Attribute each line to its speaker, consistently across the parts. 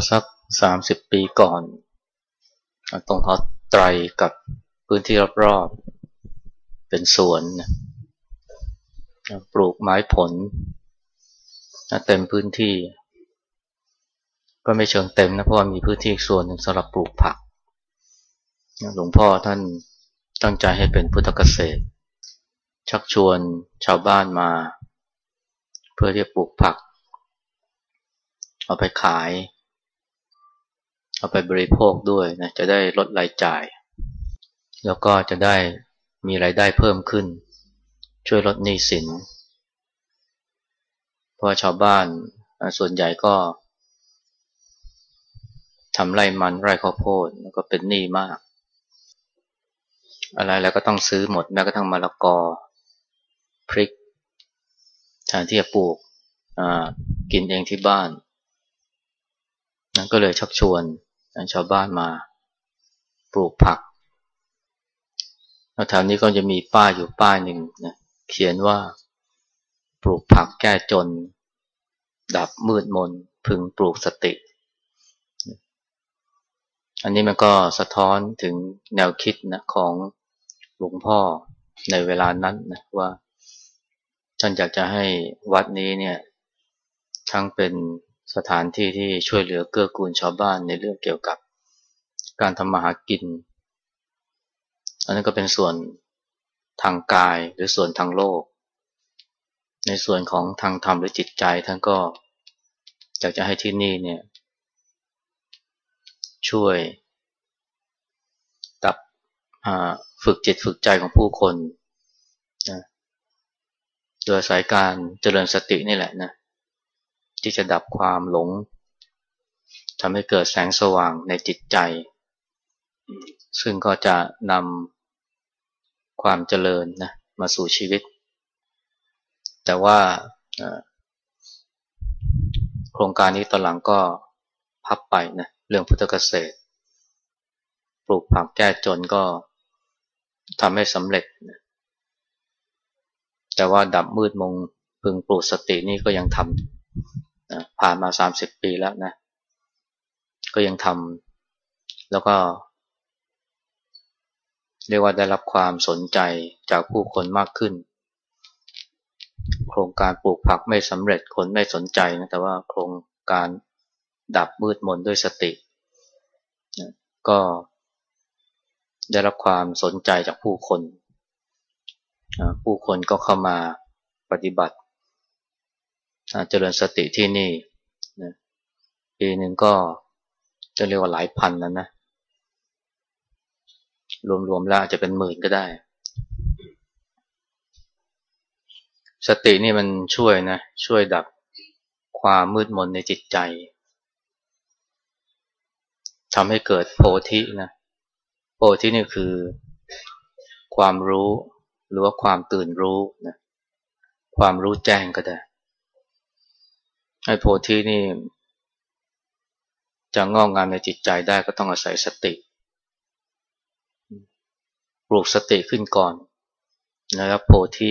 Speaker 1: ่อสักสามสิบปีก่อน ตรงหอไตรกับพื้นที่รอบๆ เป็นสวน ปลูกไม้ผล เต็มพื้นที่ ก็ไม่เชิงเต็มนะเพราะว่ามีพื้นที่ส่วนหนึ่งสำหรับปลูกผัก หลวงพ่อท่านตั้งใจให้เป็นพุทธเกษตร ชักชวนชาวบ้านมา เพื่อที่จะปลูกผัก เอาไปขาย เอาไปบริโภคด้วยนะจะได้ลดรายจ่าย แล้วก็จะได้มีรายได้เพิ่มขึ้น ช่วยลดหนี้สินเพราะชาวบ้านส่วนใหญ่ก็ทำไรมันไรข้าวโพดแล้วก็เป็นหนี้มาก อะไรแล้วก็ต้องซื้อหมดแม้กระทั่งมะละกอ พริกแทนที่จะปลูกกินเองที่บ้านนั่นก็เลยชักชวน ชาวบ้านมาปลูกผักแถวนี้ก็จะมีป้ายอยู่ป้ายหนึ่งนะเขียนว่าปลูกผักแก้จน ดับมืดมน พึงปลูกสติ อันนี้มันก็สะท้อนถึงแนวคิดนะของหลวงพ่อในเวลานั้นนะว่าท่านอยากจะให้วัดนี้เนี่ยทั้งเป็น สถานที่ที่ช่วยเหลือเกื้อกูลชาวบ้านในเรื่องเกี่ยวกับการทำมาหากิน อันนั้นก็เป็นส่วนทางกายหรือส่วนทางโลก ในส่วนของทางธรรมหรือจิตใจท่านก็อยากจะให้ที่นี่เนี่ยช่วยตับฝึกจิตฝึกใจของผู้คนนะโดยสายการเจริญสตินี่แหละนะ ที่จะดับความหลงทำให้เกิดแสงสว่างในจิตใจ ซึ่งก็จะนำความเจริญนะมาสู่ชีวิต แต่ว่าโครงการนี้ตอนหลังก็พับไปนะเรื่องพุทธเกษตร ปลูกผักแก้จนก็ทำให้สำเร็จนะแต่ว่าดับมืดมงพึงปลูกสตินี่ก็ยังทำ นะผ่านมาสามสิบปีแล้วนะ ก็ยังทำแล้วก็ เรียกว่าได้รับความสนใจจากผู้คนมากขึ้น โครงการปลูกผักไม่สำเร็จคนไม่สนใจนะแต่ว่าโครงการดับมืดมนด้วยสตินะก็ได้รับความสนใจจากผู้คน ผู้คนก็เข้ามาปฏิบัติ เจริญสติที่นี่นะปีหนึ่งก็จะเรียกว่าหลายพันแล้วนะ รวมๆแล้วอาจจะเป็นหมื่นก็ได้ สตินี่มันช่วยนะ ช่วยดับความมืดมนในจิตใจทำให้เกิดโพธินะ โพธินี่คือ ความรู้ หรือว่าความตื่นรู้นะ ความรู้แจ้งก็ได้ ไอ้โพธินี่จะงอกงามในจิตใจได้ก็ต้องอาศัยสติปลูกสติขึ้นก่อนแล้วโพธิ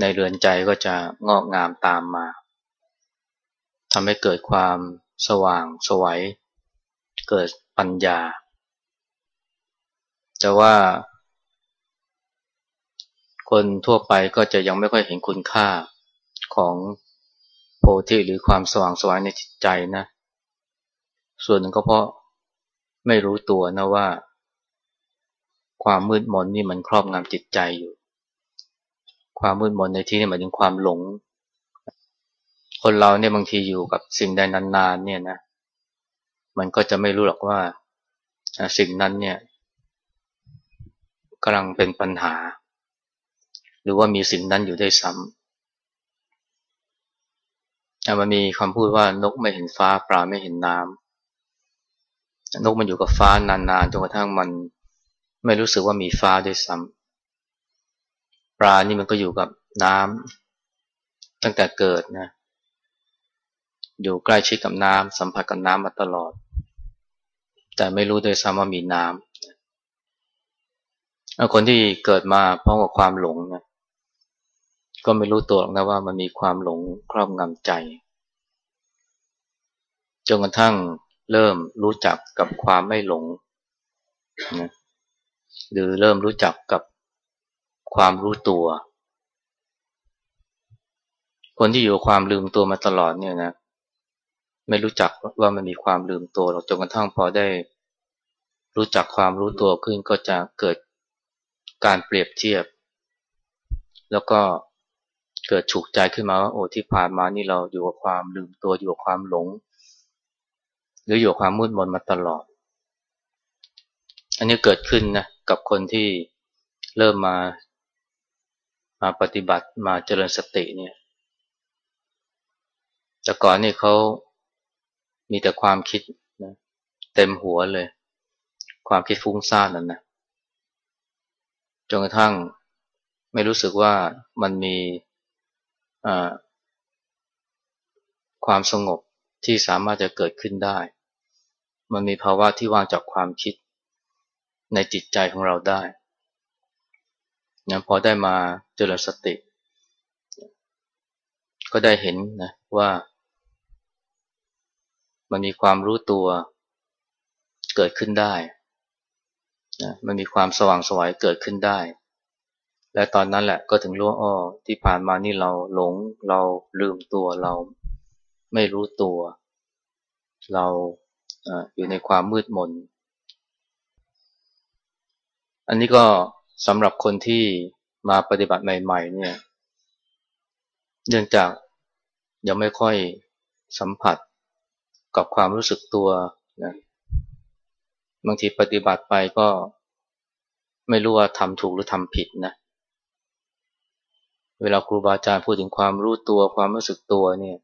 Speaker 1: ในเรือนใจก็จะงอกงามตามมาทำให้เกิดความสว่างสวัย เกิดปัญญา แต่ว่า คนทั่วไปก็จะยังไม่ค่อยเห็นคุณค่าของ โพธิหรือความสว่างสวายในจิตใจนะ ส่วนหนึ่งก็เพราะไม่รู้ตัวนะว่า ความมืดมนนี่มันครอบงำจิตใจอยู่ ความมืดมนในที่นี้หมายถึงความหลง คนเราเนี่ยบางทีอยู่กับสิ่งใดนานๆเนี่ยนะ มันก็จะไม่รู้หรอกว่าสิ่งนั้นเนี่ยกำลังเป็นปัญหา หรือว่ามีสิ่งนั้นอยู่ได้ซ้ำ มันมีคำพูดว่านกไม่เห็นฟ้าปลาไม่เห็นน้ำนกมันอยู่กับฟ้านานๆจนกระทั่งมันไม่รู้สึกว่ามีฟ้าด้วยซ้ำปลานี่มันก็อยู่กับน้ำตั้งแต่เกิดนะอยู่ใกล้ชิดกับน้ำสัมผัสกับน้ำมาตลอด แต่ไม่รู้ด้วยซ้ำว่ามีน้ำคนที่เกิดมาพร้อมกับความหลงนะ ก็ไม่รู้ตัวหรอกนะว่ามันมีความหลงครอบงำใจ จนกระทั่งเริ่มรู้จักกับความไม่หลงนะหรือเริ่มรู้จักกับความรู้ตัว คนที่อยู่ความลืมตัวมาตลอดเนี่ยนะ ไม่รู้จักว่ามันมีความลืมตัวหรอกจนกระทั่งพอได้ รู้จักความรู้ตัวขึ้นก็จะเกิดการเปรียบเทียบ แล้วก็ เกิดฉุกใจขึ้นมาว่าโอ้ที่ผ่านมานี่เราอยู่กับความลืมตัวอยู่กับความหลง หรืออยู่กับความมืดมนมาตลอด อันนี้เกิดขึ้นนะกับคนที่เริ่มมามาปฏิบัติมาเจริญสติเนี่ยแต่ก่อนนี่เขามีแต่ความคิดนะเต็มหัวเลย ความคิดฟุ้งซ่านนั่นนะจนกระทั่งไม่รู้สึกว่ามันมี ความสงบที่สามารถจะเกิดขึ้นได้ มันมีภาวะที่ว่างจากความคิดในจิตใจของเราได้นะพอได้มาเจริญสติ ก็ได้เห็นนะว่า มันมีความรู้ตัวเกิดขึ้นได้นะมันมีความสว่างสวยเกิดขึ้นได้ และตอนนั้นแหละก็ถึงรู้อ้อที่ผ่านมานี่เราหลง เราลืมตัวเราไม่รู้ตัว เราอยู่ในความมืดมน อันนี้ก็สำหรับคนที่มาปฏิบัติใหม่ ๆ เนี่ย เนื่องจากยังไม่ค่อยสัมผัสกับความรู้สึกตัวนะบางทีปฏิบัติไปก็ไม่รู้ว่าทำถูกหรือทำผิดนะเเวลาครูบาอาจารย์พูดถึงความรู้ตัวความรู้สึกตัวเนี่ย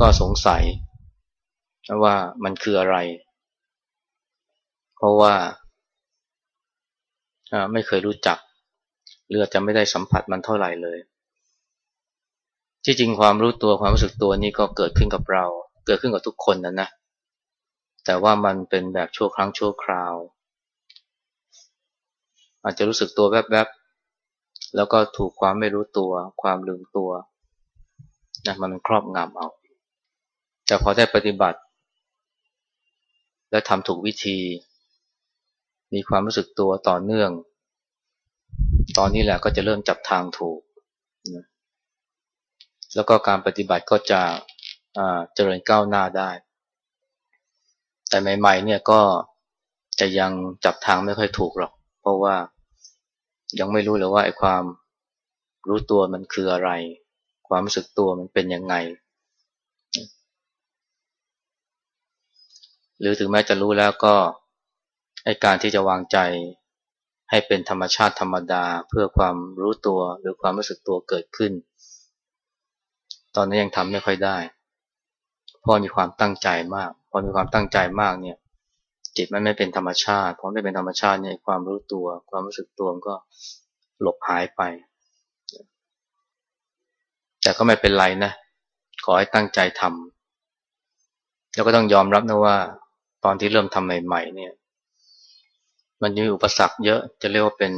Speaker 1: ก็สงสัยว่ามันคืออะไร เพราะว่าไม่เคยรู้จักหรือจะไม่ได้สัมผัสมันเท่าไหร่เลย ที่จริงความรู้ตัวความรู้สึกตัวนี้ก็เกิดขึ้นกับเรา เกิดขึ้นกับทุกคนนะนะ แต่ว่ามันเป็นแบบชั่วครั้งชั่วคราว อาจจะรู้สึกตัวแวบๆ แล้วก็ถูกความไม่รู้ตัว ความลืมตัวนะมันครอบงำเอา แต่พอได้ปฏิบัติ และทำถูกวิธี มีความรู้สึกตัวต่อเนื่อง ตอนนี้แหละก็จะเริ่มจับทางถูกนะแล้วก็การปฏิบัติก็จะเจริญก้าวหน้าได้ แต่ใหม่ๆเนี่ยก็จะยังจับทางไม่ค่อยถูกหรอก เพราะว่า ยังไม่รู้เลยว่าไอ้ความรู้ตัวมันคืออะไร ความรู้สึกตัวมันเป็นยังไง หรือถึงแม้จะรู้แล้วก็ไอ้การที่จะวางใจให้เป็นธรรมชาติธรรมดาเพื่อความรู้ตัวหรือความรู้สึกตัวเกิดขึ้น ตอนนี้ยังทำไม่ค่อยได้ พอมีความตั้งใจมาก พอมีความตั้งใจมากเนี่ย จิตมันไม่เป็นธรรมชาติพอไม่เป็นธรรมชาติเนี่ยความรู้ตัว ความรู้สึกตัวก็หลบหายไป แต่ก็ไม่เป็นไรนะ ขอให้ตั้งใจทำแล้วก็ต้องยอมรับนะว่า ตอนที่เริ่มทำใหม่ ๆ เนี่ย มันมีอุปสรรคเยอะจะเรียกว่าเป็น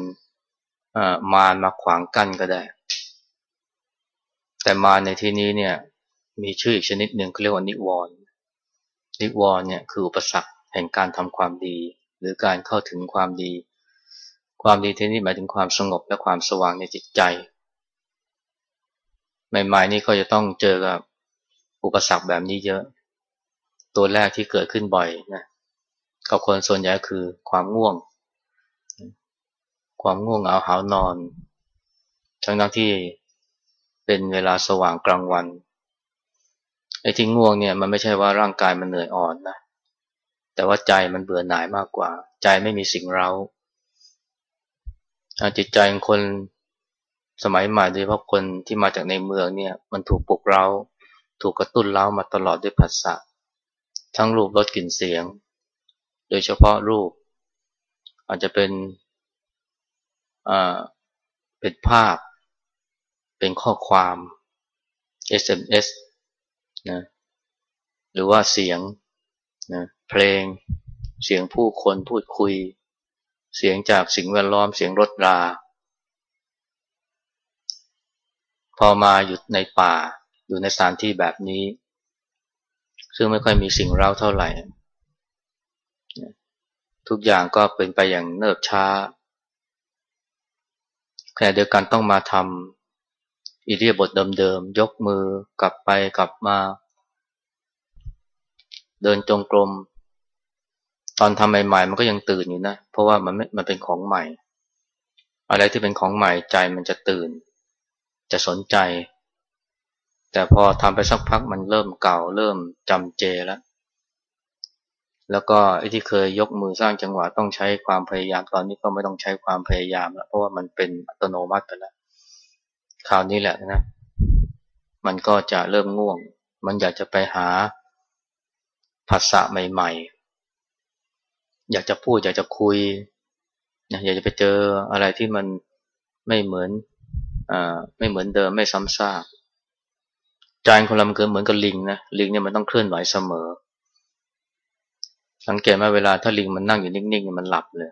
Speaker 1: มารมาขวางกั้นก็ได้ แต่มารในที่นี้เนี่ย มีชื่ออีกชนิดหนึ่งเขาเรียกว่านิวรณ์นิวรณ์เนี่ยคืออุปสรรค แห่งการทำความดี หรือการเข้าถึงความดี ความดีที่นี่หมายถึงความสงบและความสว่างในจิตใจ ใหม่ๆนี่ก็จะต้องเจอกับอุปสรรคแบบนี้เยอะ ตัวแรกที่เกิดขึ้นบ่อยนะกับคนส่วนใหญ่คือความง่วง ความง่วงเหงาหานอน ทั้งทั้งที่เป็นเวลาสว่างกลางวันไอ้ที่ง่วงเนี่ยมันไม่ใช่ว่าร่างกายมันเหนื่อยอ่อนนะ แต่ว่าใจมันเบื่อหน่ายมากกว่า ใจไม่มีสิ่งเร้าจิตใจของคนสมัยใหม่โดยเฉพาะคนที่มาจากในเมืองเนี่ย มันถูกปลุกเร้าถูกกระตุ้นเร้ามาตลอดด้วยภาษาทั้งรูปรสกลิ่นเสียง โดยเฉพาะรูป อาจจะเป็นอ่าเป็นภาพ เป็นข้อความ SMS นะหรือว่าเสียง นะเพลง เสียงผู้คนพูดคุย เสียงจากสิ่งแวดล้อมเสียงรถรา พอมาอยู่ในป่า อยู่ในสถานที่แบบนี้ ซึ่งไม่ค่อยมีสิ่งเร้าเท่าไหร่ ทุกอย่างก็เป็นไปอย่างเนิบช้าขณะเดียวกันต้องมาทำอิเลียบทเดิมๆ ยกมือกลับไปกลับมา เดินจงกรม ตอนทำใหม่ๆ มันก็ยังตื่นอยู่นะ เพราะว่ามันมันเป็นของใหม่ อะไรที่เป็นของใหม่ใจมันจะตื่น จะสนใจ แต่พอทำไปสักพักมันเริ่มเก่า เริ่มจำเจแล้ว แล้วก็ไอ้ที่เคยยกมือสร้างจังหวะต้องใช้ความพยายาม ตอนนี้ก็ไม่ต้องใช้ความพยายามแล้วเพราะว่ามันเป็นอัตโนมัติไปแล้ว คราวนี้แหละนะ มันก็จะเริ่มง่วง มันอยากจะไปหา ภาษาใหม่ๆ อยากจะพูดอยากจะคุย อยากจะไปเจออะไรที่มันไม่เหมือนอไม่เหมือนเดิมไม่ซ้ำซากใจคนเรามันเกิดเหมือนกับลิงนะลิงเนี่ยมันต้องเคลื่อนไหวเสมอ สังเกตไหมเวลาถ้าลิงมันนั่งอยู่นิ่งๆมันหลับเลย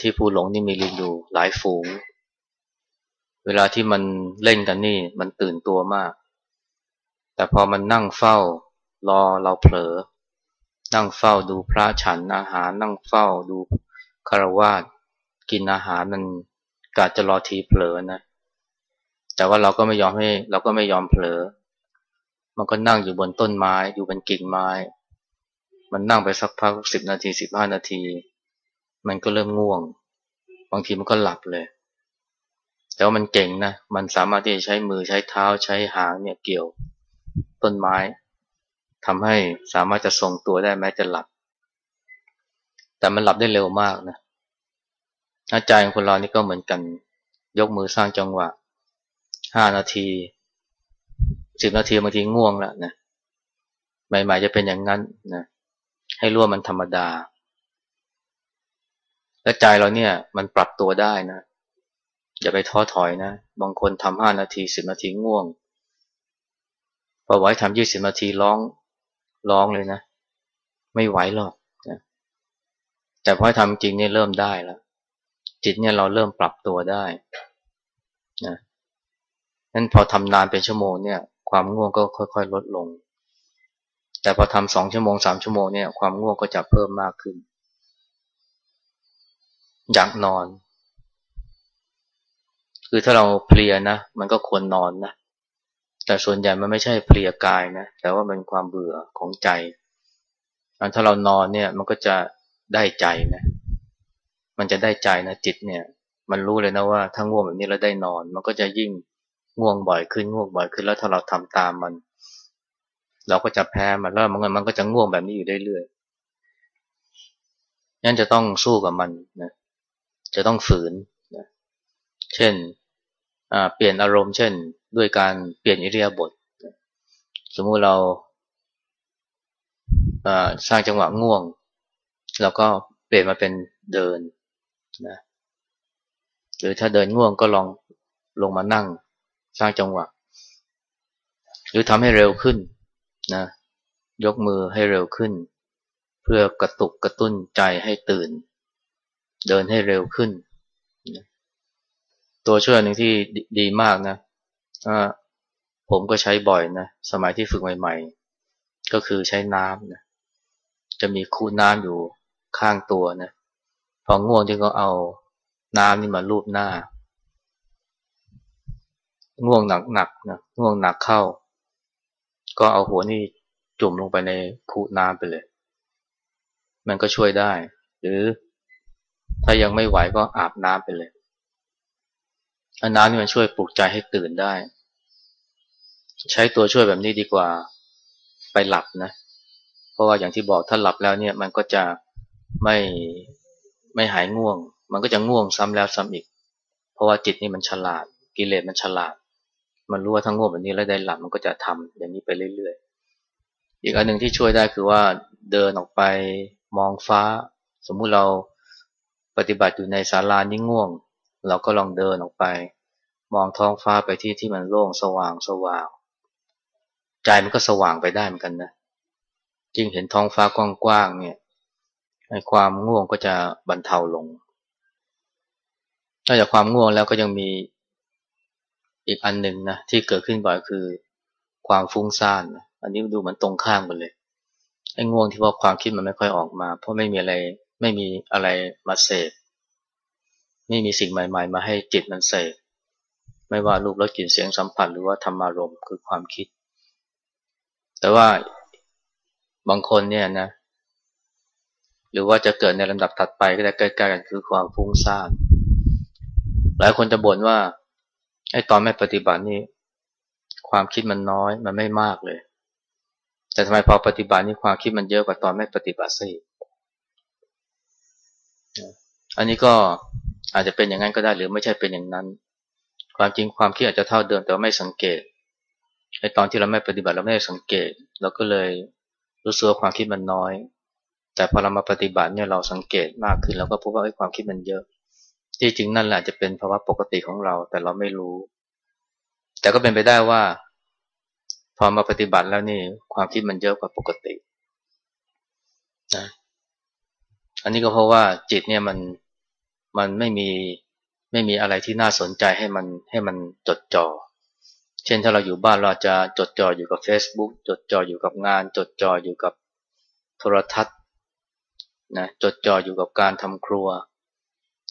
Speaker 1: ที่ภูหลงนี่มีลิงอยู่หลายฝูง เวลาที่มันเล่นกันนี่มันตื่นตัวมาก แต่พอมันนั่งเฝ้า รอเราเผลอ นั่งเฝ้าดูพระฉันอาหารนั่งเฝ้าดูคารวาสกินอาหารมันกาจะรอทีเผลอนะ แต่ว่าเราก็ไม่ยอมให้เราก็ไม่ยอมเผลอ มันก็นั่งอยู่บนต้นไม้อยู่บนกิ่งไม้ มันนั่งไปสักพักสิบนาทีสิบห้านาที มันก็เริ่มง่วง บางทีมันก็หลับเลย แต่ว่ามันเก่งนะ มันสามารถที่จะใช้มือใช้เท้าใช้หางเนี่ยเกี่ยวต้นไม้ ทำให้สามารถจะทรงตัวได้แม้จะหลับ แต่มันหลับได้เร็วมากนะอาจของคนเรานี่ก็เหมือนกันยกมือสร้างจังหวะห้านาทีสิบนาทีบางทีง่วงแล้วนะใหม่ๆจะเป็นอย่างนั้นนะให้รู้ว่ามันธรรมดา และใจเราเนี่ยมันปรับตัวได้นะอย่าไปท้อถอยนะบางคนทำห้านาทีสิบนาทีง่วงพอไหวทำยี่สิบนาทีร้อง ร้องเลยนะ ไม่ไหวหรอกนะแต่พอทำจริงเนี่ยเริ่มได้แล้วจิตเนี่ยเราเริ่มปรับตัวได้นะนั้นพอทำนานเป็นชั่วโมงเนี่ย ความง่วงก็ค่อย ๆ ลดลง แต่พอทำสองชั่วโมงสามชั่วโมงเนี่ยความง่วงก็จะเพิ่มมากขึ้น อยากนอน คือถ้าเราเพลียนะ มันก็ควรนอนนะ แต่ส่วนใหญ่มันไม่ใช่เพลียกายนะ แต่ว่าเป็นความเบื่อของใจถ้าเรานอนเนี่ยมันก็จะได้ใจนะ มันจะได้ใจนะจิตเนี่ย มันรู้เลยนะว่าถ้าง่วงแบบนี้แล้วได้นอน มันก็จะยิ่งง่วงบ่อยขึ้นง่วงบ่อยขึ้นแล้วถ้าเราทำตามมัน เราก็จะแพ้มันแล้วมันมันก็จะง่วงแบบนี้อยู่เรื่อยๆนั่นจะต้องสู้กับมันนะจะต้องฝืนนะเช่นเปลี่ยนอารมณ์เช่น ด้วยการเปลี่ยนอิเลียบท สมมุติเราสร้างจังหวะง่วง เราก็เปลี่ยนมาเป็นเดินนะหรือถ้าเดินง่วงก็ลองลงมานั่งสร้างจังหวะ หรือทำให้เร็วขึ้นนะยกมือให้เร็วขึ้น เพื่อกระตุกกระตุ้นใจให้ตื่น เดินให้เร็วขึ้น ตัวช่วยหนึ่งที่ดีมากนะ ผมก็ใช้บ่อยนะ สมัยที่ฝึกใหม่ ๆ ก็คือใช้น้ำนะ จะมีคูน้ำอยู่ข้างตัวนะ พอง่วงที่ก็เอาน้ำนี่มาลูบหน้า ง่วงหนักๆนะ ง่วงหนักเข้า ก็เอาหัวนี่จุ่มลงไปในคูน้ำไปเลย มันก็ช่วยได้ หรือถ้ายังไม่ไหวก็อาบน้ำไปเลย นน้ำนี่มันช่วยปลุกใจให้ตื่นได้ ใช้ตัวช่วยแบบนี้ดีกว่าไปหลับนะ เพราะว่าอย่างที่บอกถ้าหลับแล้วเนี่ย มันก็จะไม่ไม่หายง่วง มันก็จะง่วงซ้ำแล้วซ้ำอีก เพราะว่าจิตนี่มันฉลาด กิเลสมันฉลาด มันรู้ว่าทั้งง่วงแบบนี้แล้วได้หลับมันก็จะทำอย่างนี้ไปเรื่อยๆ อีกอันหนึ่งที่ช่วยได้คือว่าเดินออกไปมองฟ้า สมมุติเราปฏิบัติอยู่ในศาลานี่ง่วง เราก็ลองเดินออกไป มองท้องฟ้าไปที่ที่มันโล่งสว่างสว่าง ใจมันก็สว่างไปได้เหมือนกันนะยิ่งเห็นท้องฟ้ากว้างๆเนี่ยความง่วงก็จะบรรเทาลงนอกจากความง่วงแล้วก็ยังมีอีกอันหนึ่งนะที่เกิดขึ้นบ่อยคือความฟุ้งซ่านนะอันนี้ดูเหมือนตรงข้ามกันเลยไอ้ง่วงที่ว่าความคิดมันไม่ค่อยออกมา เพราะไม่มีอะไรไม่มีอะไรมาเสพ ไม่มีสิ่งใหม่ ๆ มาให้จิตมันเสพไม่ว่ารูปรสกลิ่นเสียงสัมผัสหรือว่าธรรมารมณ์คือความคิด แต่ว่าบางคนเนี่ยนะ หรือว่าจะเกิดในลำดับถัดไปก็ได้ใกล้ๆกันคือความฟุ้งซ่านหลายคนจะบ่นว่าไอ้ตอนไม่ปฏิบัตินี่ความคิดมันน้อยมันไม่มากเลย แต่ทำไมพอปฏิบัตินี่ความคิดมันเยอะกว่าตอนไม่ปฏิบัติสิอันนี้ก็ อาจจะเป็นอย่างนั้นก็ได้หรือไม่ใช่เป็นอย่างนั้น ความจริงความคิดอาจจะเท่าเดิมแต่ว่าไม่สังเกตไอตอนที่เราไม่ปฏิบัติเราไม่ได้สังเกต เราก็เลยรู้สึกว่าความคิดมันน้อย แต่พอเรามาปฏิบัติเนี่ยเราสังเกตมากขึ้นแล้วก็พบว่าไอ้ความคิดมันเยอะ ที่จริงนั่นแหละจะเป็นภาวะปกติของเรา แต่เราไม่รู้ แต่ก็เป็นไปได้ว่า พอมาปฏิบัติแล้วนี่ความคิดมันเยอะกว่าปกตินะอันนี้ก็เพราะว่าจิตเนี่ยมัน มันไม่มีไม่มีอะไรที่น่าสนใจให้มันให้มันจดจอ่อ เช่นถ้าเราอยู่บ้านเราจะจดจ่ออยู่กับ Facebook จดจ่ออยู่กับงาน จดจ่ออยู่กับโทรทัศน์นะจดจ่ออยู่กับการทำครัว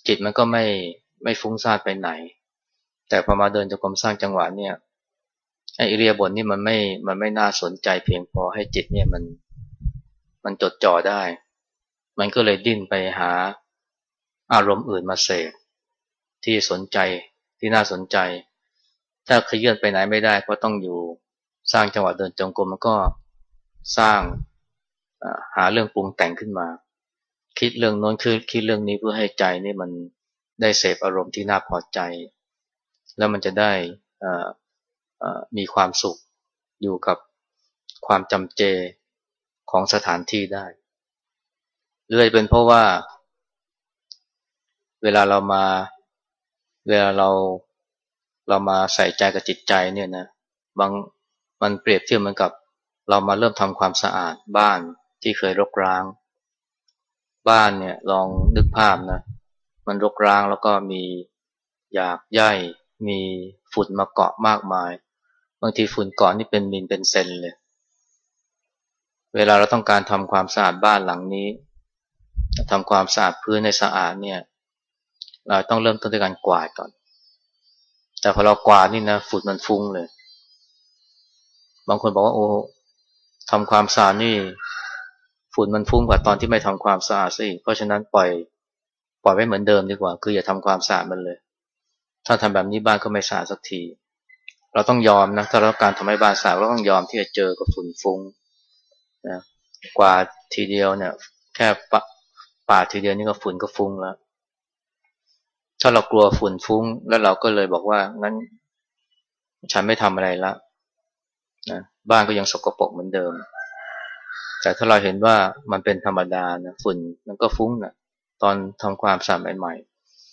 Speaker 1: จิตมันก็ไม่ไม่ฟุ้งซ่านไปไหน แต่พอมาเดินจงกรมสร้างจังหวะเนี่ยไอเรียบทนี่มันไม่มันไม่น่าสนใจเพียงพอให้จิตเนี่ยมันมันจดจ่อได้ มันก็เลยดิ้นไปหา อารมณ์อื่นมาเสพที่สนใจที่น่าสนใจ ถ้าขยื่นไปไหนไม่ได้ก็ต้องอยู่สร้างจังหวะเดินจงกรมมันก็สร้างหาเรื่องปรุงแต่งขึ้นมา คิดเรื่องโน้นคือคิดเรื่องนี้เพื่อให้ใจนี่มันได้เสพอารมณ์ที่น่าพอใจ แล้วมันจะได้มีความสุขอยู่กับความจำเจของสถานที่ได้เรื่อยเป็นเพราะว่า เวลาเรามา เวลาเราเรามาใส่ใจกับจิตใจเนี่ยนะบางมันเปรียบเทียบเหมือนกับ เรามาเริ่มทำความสะอาดบ้านที่เคยรกร้าง บ้านเนี่ยลองนึกภาพนะมันรกร้างแล้วก็มีหยากใยมีฝุ่นมาเกาะมากมาย บางทีฝุ่นเกาะนี่เป็นมิลเป็นเซนเลย เวลาเราต้องการทำความสะอาดบ้านหลังนี้ทำความสะอาดพื้นในสะอาดเนี่ย เราต้องเริ่มต้นด้วยการกวาดก่อน แต่พอเรากวาดนี่นะฝุ่นมันฟุ้งเลย บางคนบอกว่าโอ้ทำความสะอาดนี่ ฝุ่นมันฟุ้งกว่าตอนที่ไม่ทำความสะอาดสิเพราะฉะนั้นปล่อย ปล่อยไว้เหมือนเดิมดีกว่า คืออย่าทำความสะอาดมันเลย ถ้าทำแบบนี้บ้านก็ไม่สะอาดสักที เราต้องยอมนะถ้าเราการทำให้บ้านสะอาดเราต้องยอมที่จะเจอกับฝุ่นฟุ้งนะกว่าทีเดียวเนี่ย แค่ปะปาทีเดียวนี่ก็ฝุ่นก็ฟุ้งแล้ว ถ้าเรากลัวฝุ่นฟุ้ง แล้วเราก็เลยบอกว่างั้น ฉันไม่ทำอะไรละนะบ้านก็ยังสกปรกเหมือนเดิม แต่ถ้าเราเห็นว่ามันเป็นธรรมดานะฝุ่นมันก็ฟุ้งนะตอนทำความสะอาดใหม่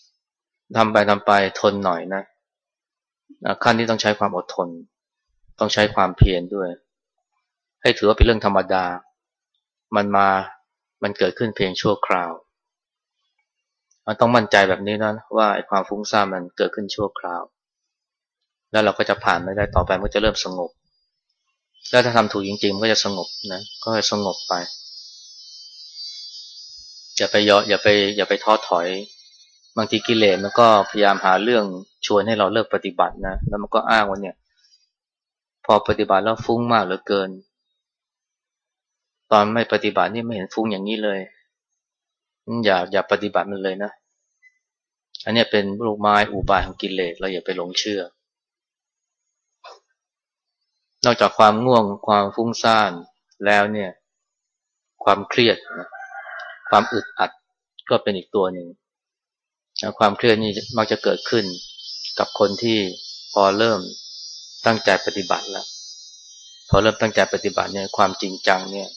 Speaker 1: ๆทำไปทำไปทนหน่อยนะขั้นที่ต้องใช้ความอดทน ต้องใช้ความเพียรด้วย ให้ถือว่าเป็นเรื่องธรรมดา มันมามันเกิดขึ้นเพียงชั่วคราว มันต้องมั่นใจแบบนี้นะว่าไอ้ความฟุ้งซ่านมันเกิดขึ้นชั่วคราว แล้วเราก็จะผ่านไม่ได้ต่อไปมันจะเริ่มสงบ แล้วถ้าทำถูกจริงๆมันก็จะสงบนะก็จะสงบไปอย่าไปยออย่าไปอย่าไปท้อถอย บางทีกิเลสมันก็พยายามหาเรื่องชวนให้เราเลิกปฏิบัตินะแล้วมันก็อ้างว่าเนี่ย พอปฏิบัติแล้วฟุ้งมากเหลือเกิน ตอนไม่ปฏิบัตินี่ไม่เห็นฟุ้งอย่างนี้เลย อย่าอย่าปฏิบัติมันเลยนะ อันนี้เป็นลูกไม้อุบายของกิเลสเราอย่าไปหลงเชื่อ นอกจากความง่วงความฟุ้งซ่านแล้วเนี่ย ความเครียดนะความอึดอัดก็เป็นอีกตัวหนึ่งความเครียดนี่มักจะเกิดขึ้นกับคนที่พอเริ่มตั้งใจปฏิบัติแล้วพอเริ่มตั้งใจปฏิบัติเนี่ยความจริงจังเนี่ย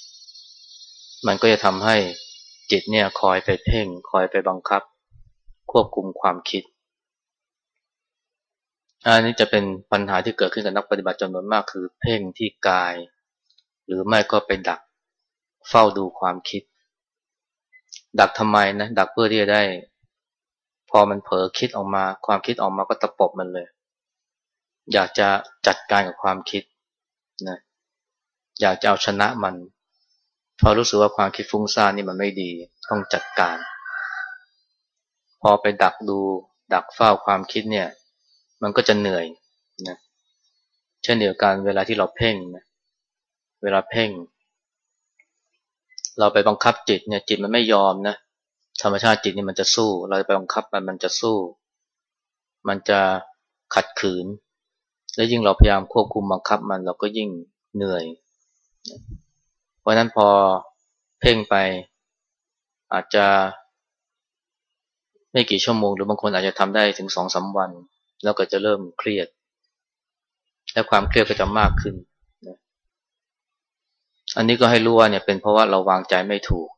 Speaker 1: มันก็จะทำให้ จิตเนี่ยคอยไปเพ่ง คอยไปบังคับ ควบคุมความคิด อันนี้จะเป็นปัญหาที่เกิดขึ้นกับนักปฏิบัติจำนวนมากคือ เพ่งที่กาย หรือไม่ก็ไปดัก เฝ้าดูความคิด ดักทำไมนะดักเพื่อที่จะได้ พอมันเผลอคิดออกมา ความคิดออกมาก็ตะปบมันเลย อยากจะจัดการกับความคิดนะอยากจะเอาชนะมัน พอรู้สึกว่าความคิดฟุ้งซ่านนี่มันไม่ดีต้องจัดการ พอไปดักดู ดักเฝ้าความคิดเนี่ย มันก็จะเหนื่อยนะเช่นเดียวกันเวลาที่เราเพ่งนะเวลาเพ่ง เราไปบังคับจิตเนี่ยจิตมันไม่ยอมนะธรรมชาติจิตนี่มันจะสู้ เราไปบังคับมันมันจะสู้ มันจะขัดขืน และยิ่งเราพยายามควบคุมบังคับมันเราก็ยิ่งเหนื่อย ราะนั้นพอเพ่งไป อาจจะไม่กี่ชั่วโมง หรือบางคนอาจจะทำได้ถึงสองสาวัน แล้วก็จะเริ่มเครียด และความเครียดก็จะมากขึ้นอันนี้ก็ให้รู้ว่าเนี่ยเป็นเพราะว่าเราวางใจไม่ถูก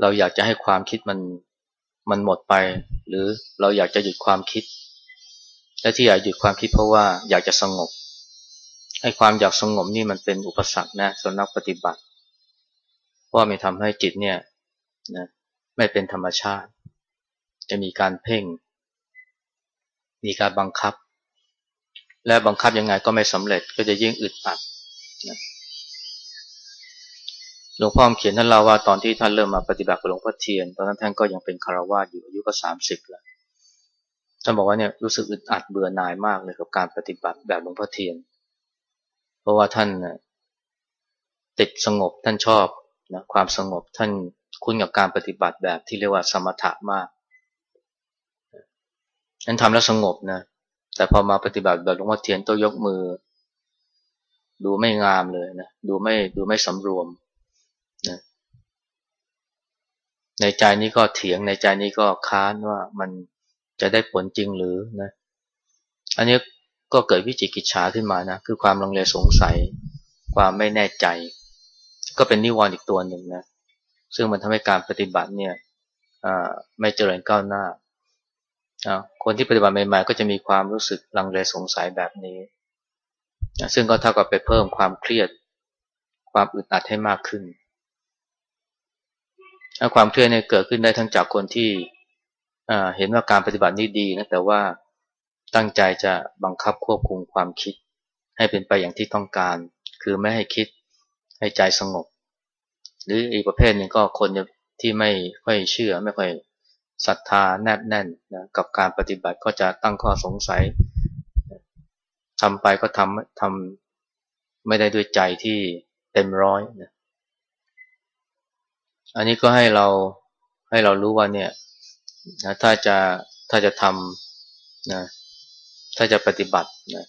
Speaker 1: เราอยากจะให้ความคิดมันมันหมดไป หรือเราอยากจะหยุดความคิด และที่อยากหยุดความคิดเพราะว่าอยากจะสงบ ให้ความอยากสงบนี่มันเป็นอุปสรรคนะสำหรับปฏิบัติ เพราะมันทำให้จิตเนี่ยนะไม่เป็นธรรมชาติ จะมีการเพ่ง มีการบังคับ และบังคับยังไงก็ไม่สำเร็จก็จะยิ่งอึดอัดหลวงพ่อเขียนท่านเล่าว่าตอนที่ท่านเริ่มมาปฏิบัติกับหลวงพ่อเทียน ตอนนั้นท่านก็ยังเป็นคารวาสอยู่อายุก็สามสิบแล้วท่านบอกว่าเนี่ยรู้สึกอึดอัดเบื่อหน่ายมากเลยกับการปฏิบัติแบบหลวงพ่อเทียน เพราะว่าท่านติดสงบท่านชอบนะความสงบท่านคุ้นกับการปฏิบัติแบบที่เรียกว่าสมถะมากนั้นทำแล้วสงบนะแต่พอมาปฏิบัติแบบหลวงพ่อเทียนต้องยกมือ ดูไม่งามเลยนะดูไม่ดูไม่สำรวมนะในใจนี้ก็เถียงในใจนี้ก็ค้านว่ามันจะได้ผลจริงหรือนะอันนี้ ก็เกิดวิจิกิจฉาขึ้นมานะคือความลังเลสงสัย ความไม่แน่ใจ ก็เป็นนิวรณ์อีกตัวหนึ่งนะซึ่งมันทำให้การปฏิบัติเนี่ยไม่เจริญก้าวหน้า คนที่ปฏิบัติใหม่ๆก็จะมีความรู้สึกลังเลสงสัยแบบนี้ ซึ่งก็เท่ากับไปเพิ่มความเครียด ความอึดอัดให้มากขึ้นความเครียดเนี่ยเกิดขึ้นได้ทั้งจากคนที่เห็นว่าการปฏิบัตินี้ดีนะแต่ว่า ตั้งใจจะบังคับควบคุมความคิด ให้เป็นไปอย่างที่ต้องการ คือไม่ให้คิดให้ใจสงบ หรืออีกประเภทหนึ่งก็คนที่ไม่ค่อยเชื่อไม่ค่อยศรัทธาแนบแน่นนะกับการปฏิบัติก็จะตั้งข้อสงสัยทำไปก็ทำทำไม่ได้ด้วยใจที่เต็มร้อยนะอันนี้ก็ให้เราให้เรารู้ว่าเนี่ยนะถ้าจะถ้าจะทำนะ ถ้าจะปฏิบัตินะ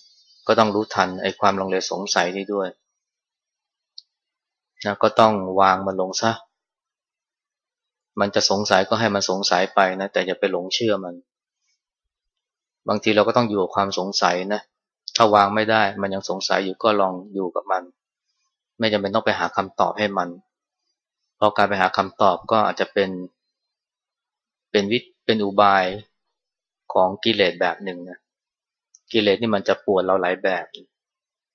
Speaker 1: ก็ต้องรู้ทันไอ้ความลงเลสงสัยนี้ด้วยนะก็ต้องวางมันลงซะ มันจะสงสัยก็ให้มันสงสัยไปนะ แต่อย่าไปหลงเชื่อมัน บางทีเราก็ต้องอยู่กับความสงสัยนะ ถ้าวางไม่ได้ มันยังสงสัยอยู่ก็ลองอยู่กับมัน ไม่จำเป็นต้องไปหาคำตอบให้มัน เพราะการไปหาคำตอบก็อาจจะเป็น เป็นวิเป็นอุบายของกิเลสแบบหนึ่งนะ กิเลสนี่มันจะปวดเราหลายแบบ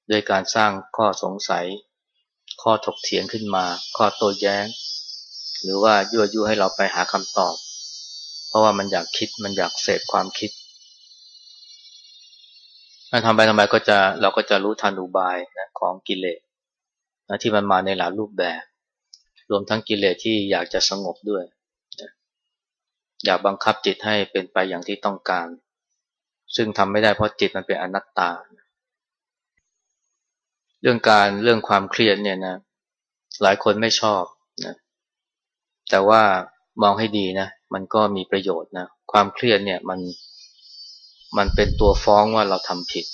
Speaker 1: โดยการสร้างข้อสงสัย ข้อถกเถียงขึ้นมา ข้อโต้แย้ง หรือว่ายั่วยุให้เราไปหาคำตอบ เพราะว่ามันอยากคิดมันอยากเสพความคิดถ้าทำไปทำไปก็จะเราก็จะรู้ทันอุบายนะของกิเลสนะที่มันมาในหลายรูปแบบ รวมทั้งกิเลสที่อยากจะสงบด้วย อยากบังคับจิตให้เป็นไปอย่างที่ต้องการ ซึ่งทำไม่ได้เพราะจิตมันเป็นอนัตตา เรื่องการเรื่องความเครียดเนี่ยนะหลายคนไม่ชอบนะแต่ว่ามองให้ดีนะ มันก็มีประโยชน์นะความเครียดเนี่ยมันมันเป็นตัวฟ้องว่าเราทำผิด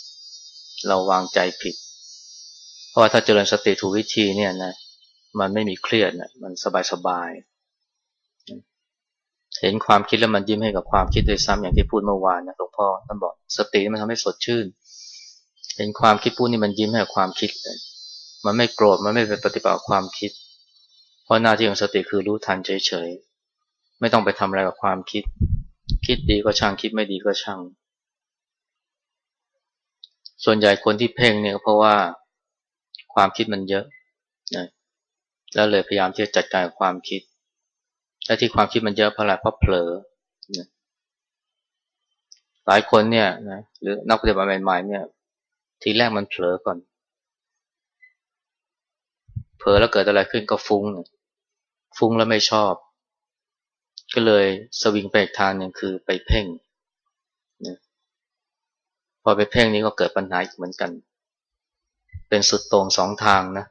Speaker 1: เราวางใจผิด เพราะว่าถ้าเจริญสติถูกวิธีเนี่ยนะมันไม่มีเครียดนะมันสบายสบาย เห็นความคิดแล้วมันยิ้มให้กับความคิดโดยซ้ำอย่างที่พูดเมื่อวานนะหลวงพ่อท่านบอกสติมันทำให้สดชื่น เห็นความคิดพูดนี่มันยิ้มให้กับความคิดเลยมันไม่โกรธมันไม่เป็นปฏิบัติความคิด เพราะหน้าที่ของสติคือรู้ทันเฉยๆไม่ต้องไปทำอะไรกับความคิด คิดดีก็ช่างคิดไม่ดีก็ช่าง ส่วนใหญ่คนที่เพ่งเนี่ยเพราะว่าความคิดมันเยอะนะแล้วเลยพยายามที่จะจัดการกับความคิด และที่ความคิดมันเยอะเพราะอะไรเพราะเผลอนะหลายคนเนี่ยนะหรือนักปฏิบัติใหม่ๆเนี่ย ทีแรกมันเผลอก่อน เผลอแล้วเกิดอะไรขึ้นก็ฟุ้ง ฟุ้งแล้วไม่ชอบ ก็เลยสวิงไปอีกทางหนึ่งคือไปเพ่งพอไปเพ่งนี้ก็เกิดปัญหาเหมือนกัน เป็นสุดต่งสองทางนะ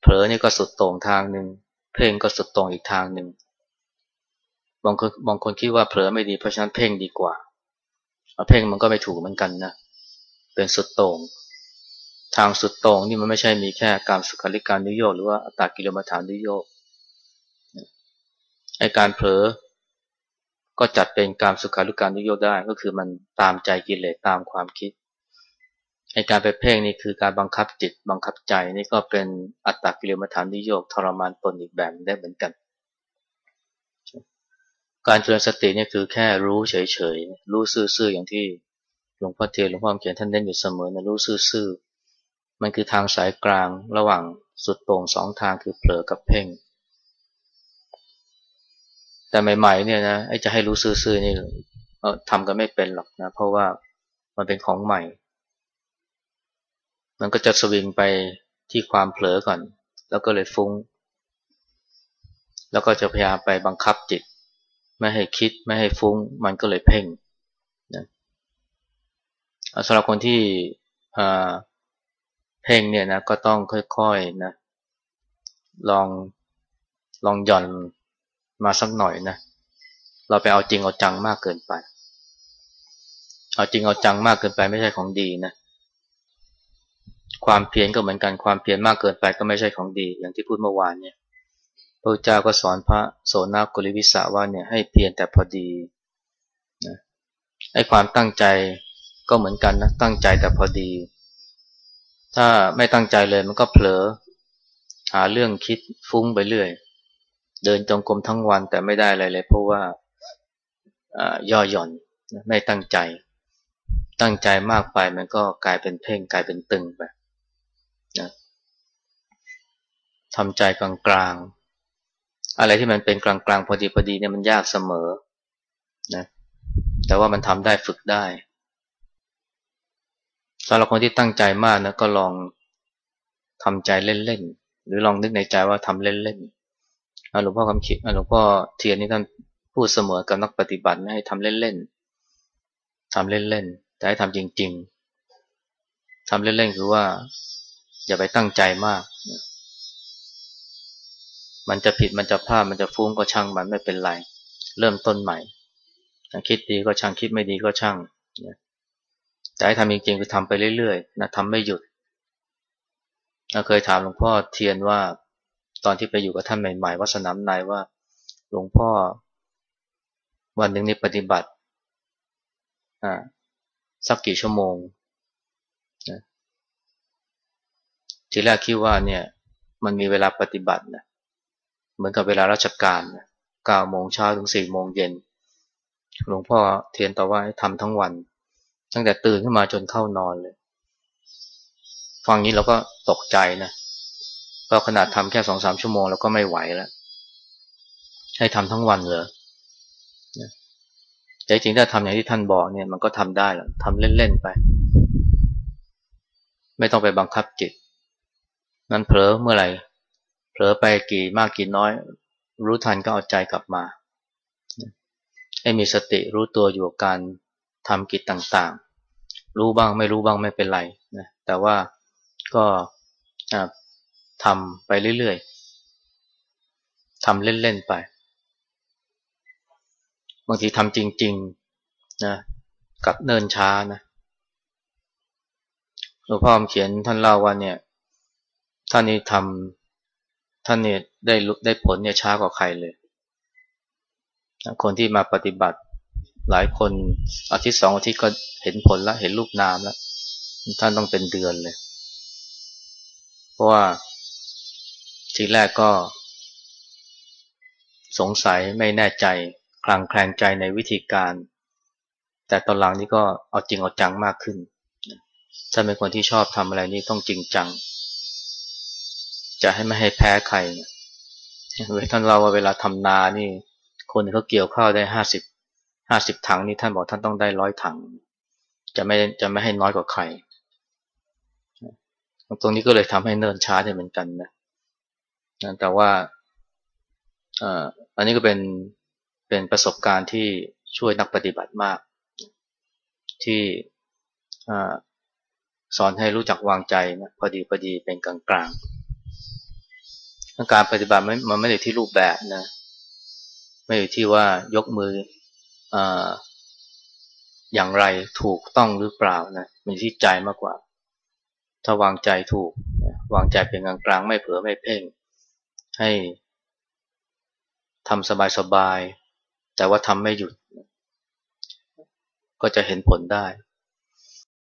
Speaker 1: เผลอนี่ก็สุดต่งทางหนึ่ง เพ่งก็สุดต่งอีกทางหนึ่ง บางคนบางคนคิดว่าเผลอไม่ดีเพราะฉะนั้นเพ่งดีกว่าเพ่งมันก็ไม่ถูกเหมือนกันนะเป็นสุดโต่งทางสุดโต่งนี่มันไม่ใช่มีแค่การสุขาริการนิโยกหรือว่าอัตตากิลมัฐานนิโยกไอการเผลอก็จัดเป็นการสุขาริการนิโยกได้ก็คือมันตามใจกิเลสตามความคิดไอการไปเพ่งนี่คือการบังคับจิตบังคับใจนี่ก็เป็นอัตตากิลมัฐานนิโยกทรมานตนอีกแบบได้เหมือนกัน การเจริญสติเนี่ยคือแค่รู้เฉยๆ รู้ซื่อๆ อย่างที่หลวงพ่อเทียนหลวงพ่อเขียนท่านเน้นอยู่เสมอนะรู้ซื่อๆ มันคือทางสายกลางระหว่างสุดโต่งสองทางคือเผลอกับเพ่ง แต่ใหม่ๆเนี่ยนะไอ้จะให้รู้ซื่อๆนี่ทำกันไม่เป็นหรอกนะ เพราะว่ามันเป็นของใหม่ มันก็จะสวิงไปที่ความเผลอก่อน แล้วก็เลยฟุง้ง แล้วก็จะพยายามไปบังคับจิต ไม่ให้คิดไม่ให้ฟุง้ง มันก็เลยเพ่งนะสำหรับคนที่เพ่งเนี่ยนะก็ต้องค่อยๆนะลองลองหย่อนมาสักหน่อยนะเราไปเอาจริงเอาจังมากเกินไป เอาจริงเอาจังมากเกินไปไม่ใช่ของดีนะความเพียรก็เหมือนกันความเพียรมากเกินไปก็ไม่ใช่ของดี อย่างที่พูดเมื่อวานเนี่ย พระเจ้าก็สอนพระโสนากุลิวิสาว่าเนี่ยให้เพียรแต่พอดีนะไอ้ความตั้งใจก็เหมือนกันนะตั้งใจแต่พอดี ถ้าไม่ตั้งใจเลยมันก็เผลอ หาเรื่องคิดฟุ้งไปเรื่อย เดินจงกรมทั้งวันแต่ไม่ได้อะไรเลย เพราะว่าย่อหย่อนไม่ตั้งใจ ตั้งใจมากไปมันก็กลายเป็นเพ่งกลายเป็นตึงไปนะทำใจกลางๆ อะไรที่มันเป็นกลางๆ พอดีพอดีเนี่ยมันยากเสมอนะแต่ว่ามันทำได้ฝึกได้สำหรับคนที่ตั้งใจมากนะก็ลองทำใจเล่นๆหรือลองนึกในใจว่าทำเล่นๆหลวงพ่อคำคิดหลวงพ่อเทียนนี่ท่านพูดเสมอกับนักปฏิบัติให้ทำเล่นๆทำเล่นๆแต่ให้ทำจริง ๆทำเล่นๆคือว่า อย่าไปตั้งใจมาก มันจะผิดมันจะพลาดมันจะฟุ้งก็ช่างมันไม่เป็นไร เริ่มต้นใหม่ คิดดีก็ช่างคิดไม่ดีก็ช่างนะแต่ให้ทำจริงๆคือทำไปเรื่อยๆนะทำไม่หยุดเราเคยถามหลวงพ่อเทียนว่า ตอนที่ไปอยู่กับท่านใหม่ๆวัดสนามนายว่า หลวงพ่อ วันหนึ่งนี่ปฏิบัติอ่าสักกี่ชั่วโมงนะทีแรกคิดว่าเนี่ย มันมีเวลาปฏิบัตินะ เหมือนกับเวลาราชการเก้าโมงเช้าถึงสี่โมงเย็นหลวงพ่อเทียนต่อว่าให้ทำทั้งวัน ตั้งแต่ตื่นขึ้นมาจนเข้านอนเลย ฟังนี้เราก็ตกใจนะเพราะขนาดทำแค่สองสามชั่วโมงเราก็ไม่ไหวแล้วให้ทำทั้งวันเลยแต่จริงถ้าทำอย่างที่ท่านบอกเนี่ยมันก็ทำได้หรอกทำเล่นๆไป ไม่ต้องไปบังคับจิตนั้นเผลอเมื่อไหร่ ลอไปกี่มากกี่น้อย รู้ทันก็เอาใจกลับมาให้มีสติรู้ตัวอยู่กับการทำกิจต่างๆ รู้บ้างไม่รู้บ้างไม่เป็นไรนะแต่ว่าก็ทำไปเรื่อยๆทำเล่นๆไป บางทีทำจริงๆนะกับเนินช้านะหลวงพ่อเขียนท่านเล่าว่าเนี่ยท่านนี้ทำ ท่านเนี่ยได้ได้ผลเนี่ยช้ากว่าใครเลย คนที่มาปฏิบัติหลายคนอาทิตย์สองอาทิตย์ก็เห็นผลแล้วเห็นรูปนามแล้วท่านต้องเป็นเดือนเลย เพราะว่าทีแรกก็ สงสัยไม่แน่ใจคลางแคลงใจในวิธีการ แต่ตอนหลังนี่ก็เอาจริงเอาจังมากขึ้นถ้าเป็นคนที่ชอบทำอะไรนี่ต้องจริงจัง จะให้ไม่ให้แพ้ใครเวท่านเราว่าเวลาทำนานี่ คนเขาเกี่ยวข้าวได้ห้าสิบห้าสิบถังนี่ท่านบอกท่านต้องได้ร้อยถัง จะไม่จะไม่ให้น้อยกว่าใครตรงนี้ก็เลยทำให้เนินช้าได้เหมือนกันนะนะแต่ว่าอันนี้ก็เป็นเป็นประสบการณ์ที่ช่วยนักปฏิบัติมาก ที่สอนให้รู้จักวางใจนะพอดีพอดีเป็นกลางกลาง การปฏิบัติมันไม่ได้ที่รูปแบบนะ ไม่อยู่ที่ว่ายกมือออย่างไรถูกต้องหรือเปล่านะมันที่ใจมากกว่า ถ้าวางใจถูก วางใจเป็นกลางกลางไม่เผลอไม่เพ่ง ให้ทำสบายๆแต่ว่าทำไม่หยุด ก็จะเห็นผลได้